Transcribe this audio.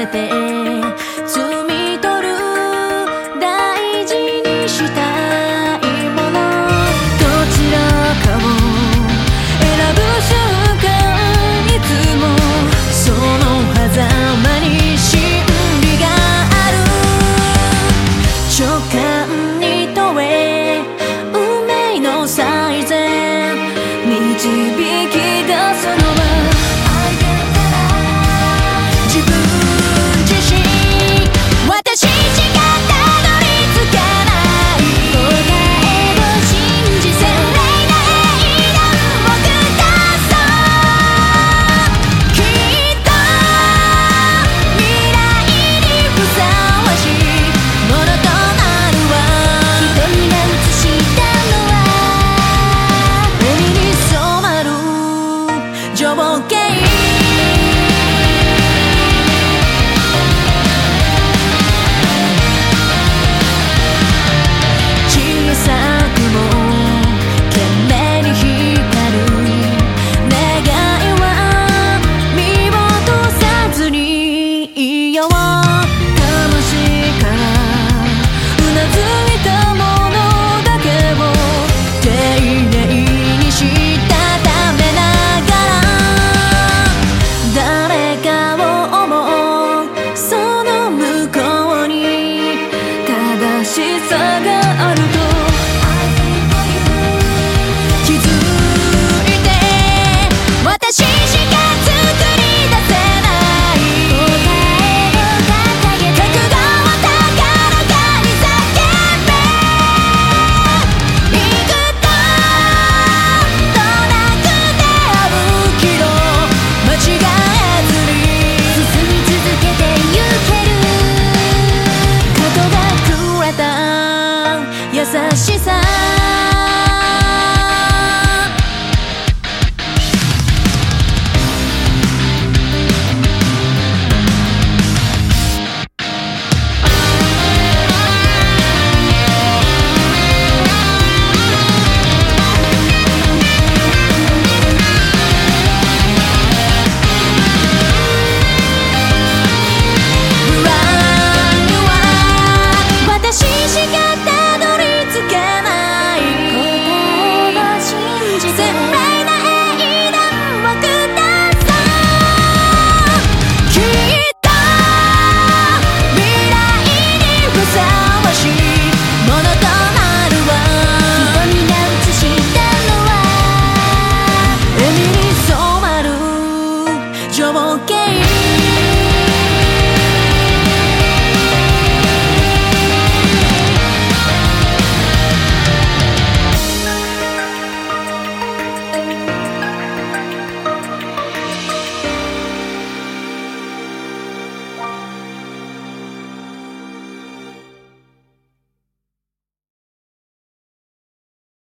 せて摘み取る大事にしたいもの。どちらかを選ぶ瞬間いつもその狭間に真理がある。trouble. Get 優しさ